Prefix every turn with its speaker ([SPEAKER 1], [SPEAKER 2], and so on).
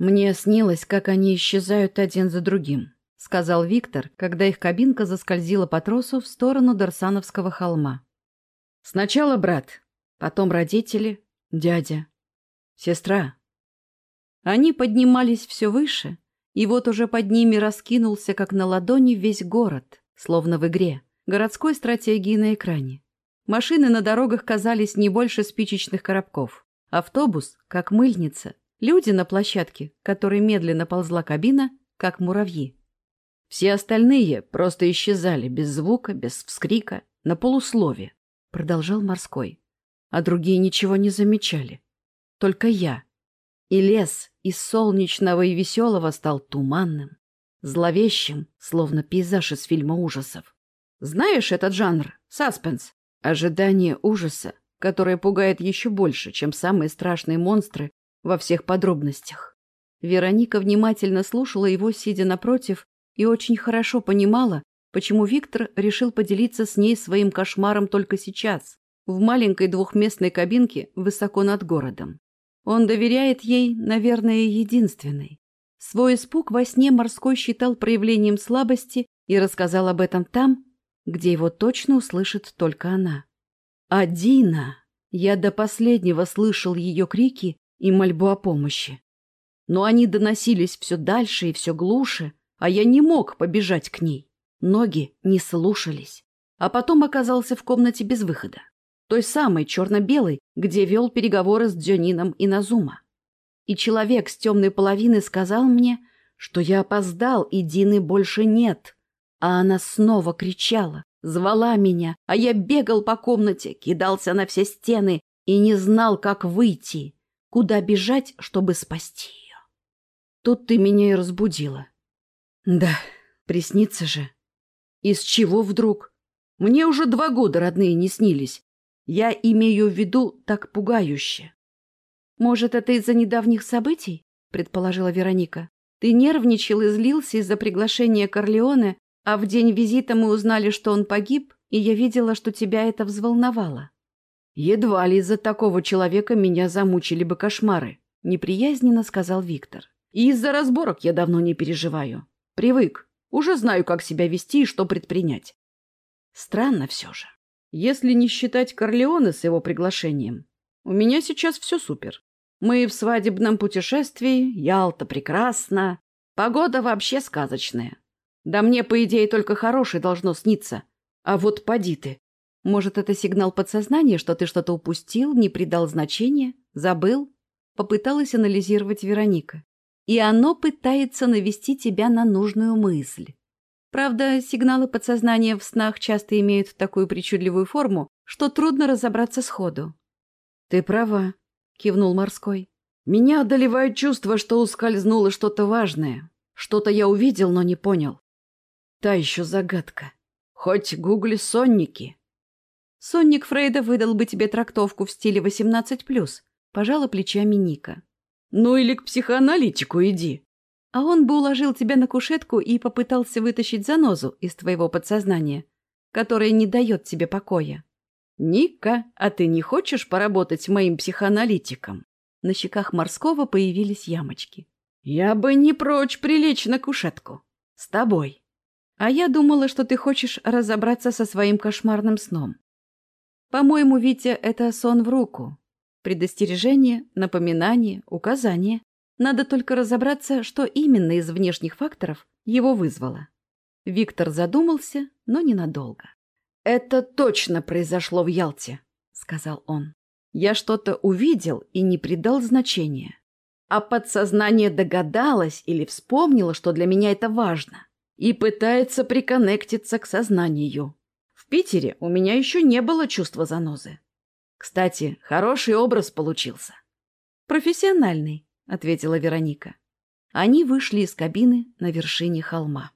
[SPEAKER 1] Мне снилось, как они исчезают один за другим, сказал Виктор, когда их кабинка заскользила по тросу в сторону Дарсановского холма. Сначала брат, потом родители, дядя, сестра. Они поднимались все выше, и вот уже под ними раскинулся, как на ладони, весь город, словно в игре, городской стратегии на экране. Машины на дорогах казались не больше спичечных коробков. Автобус, как мыльница. Люди на площадке, которой медленно ползла кабина, как муравьи. Все остальные просто исчезали без звука, без вскрика, на полуслове, продолжал морской. А другие ничего не замечали. Только я. И лес из солнечного и веселого стал туманным, зловещим, словно пейзаж из фильма ужасов. Знаешь этот жанр? Саспенс. Ожидание ужаса, которое пугает еще больше, чем самые страшные монстры во всех подробностях. Вероника внимательно слушала его, сидя напротив, и очень хорошо понимала, почему Виктор решил поделиться с ней своим кошмаром только сейчас, в маленькой двухместной кабинке высоко над городом. Он доверяет ей, наверное, единственной. Свой испуг во сне морской считал проявлением слабости и рассказал об этом там, где его точно услышит только она. А Дина... Я до последнего слышал ее крики и мольбу о помощи. Но они доносились все дальше и все глуше, а я не мог побежать к ней. Ноги не слушались. А потом оказался в комнате без выхода. Той самой черно-белой, где вел переговоры с Дзёнином и Назума. И человек с темной половины сказал мне, что я опоздал, и Дины больше нет. А она снова кричала, звала меня, а я бегал по комнате, кидался на все стены и не знал, как выйти, куда бежать, чтобы спасти ее. Тут ты меня и разбудила. Да, приснится же. Из чего вдруг? Мне уже два года родные не снились. Я имею в виду так пугающе. Может, это из-за недавних событий? Предположила Вероника. Ты нервничал и злился из-за приглашения Корлеоне а в день визита мы узнали, что он погиб, и я видела, что тебя это взволновало. Едва ли из-за такого человека меня замучили бы кошмары, неприязненно сказал Виктор. И из-за разборок я давно не переживаю. Привык. Уже знаю, как себя вести и что предпринять. Странно все же. Если не считать Корлеоне с его приглашением, у меня сейчас все супер. Мы в свадебном путешествии, Ялта прекрасна, погода вообще сказочная. Да мне, по идее, только хорошее должно сниться. А вот поди ты. Может, это сигнал подсознания, что ты что-то упустил, не придал значения, забыл? Попыталась анализировать Вероника. И оно пытается навести тебя на нужную мысль. Правда, сигналы подсознания в снах часто имеют такую причудливую форму, что трудно разобраться сходу. «Ты права», — кивнул морской. «Меня одолевает чувство, что ускользнуло что-то важное. Что-то я увидел, но не понял. Та еще загадка. Хоть гугли сонники. Сонник Фрейда выдал бы тебе трактовку в стиле 18+, пожала плечами Ника. Ну или к психоаналитику иди. А он бы уложил тебя на кушетку и попытался вытащить занозу из твоего подсознания, которая не дает тебе покоя. Ника, а ты не хочешь поработать моим психоаналитиком? На щеках морского появились ямочки. Я бы не прочь прилечь на кушетку. С тобой. А я думала, что ты хочешь разобраться со своим кошмарным сном. По-моему, Витя, это сон в руку. Предостережение, напоминание, указание. Надо только разобраться, что именно из внешних факторов его вызвало. Виктор задумался, но ненадолго. «Это точно произошло в Ялте», — сказал он. «Я что-то увидел и не придал значения. А подсознание догадалось или вспомнило, что для меня это важно и пытается приконнектиться к сознанию. В Питере у меня еще не было чувства занозы. Кстати, хороший образ получился. «Профессиональный», — ответила Вероника. Они вышли из кабины на вершине холма.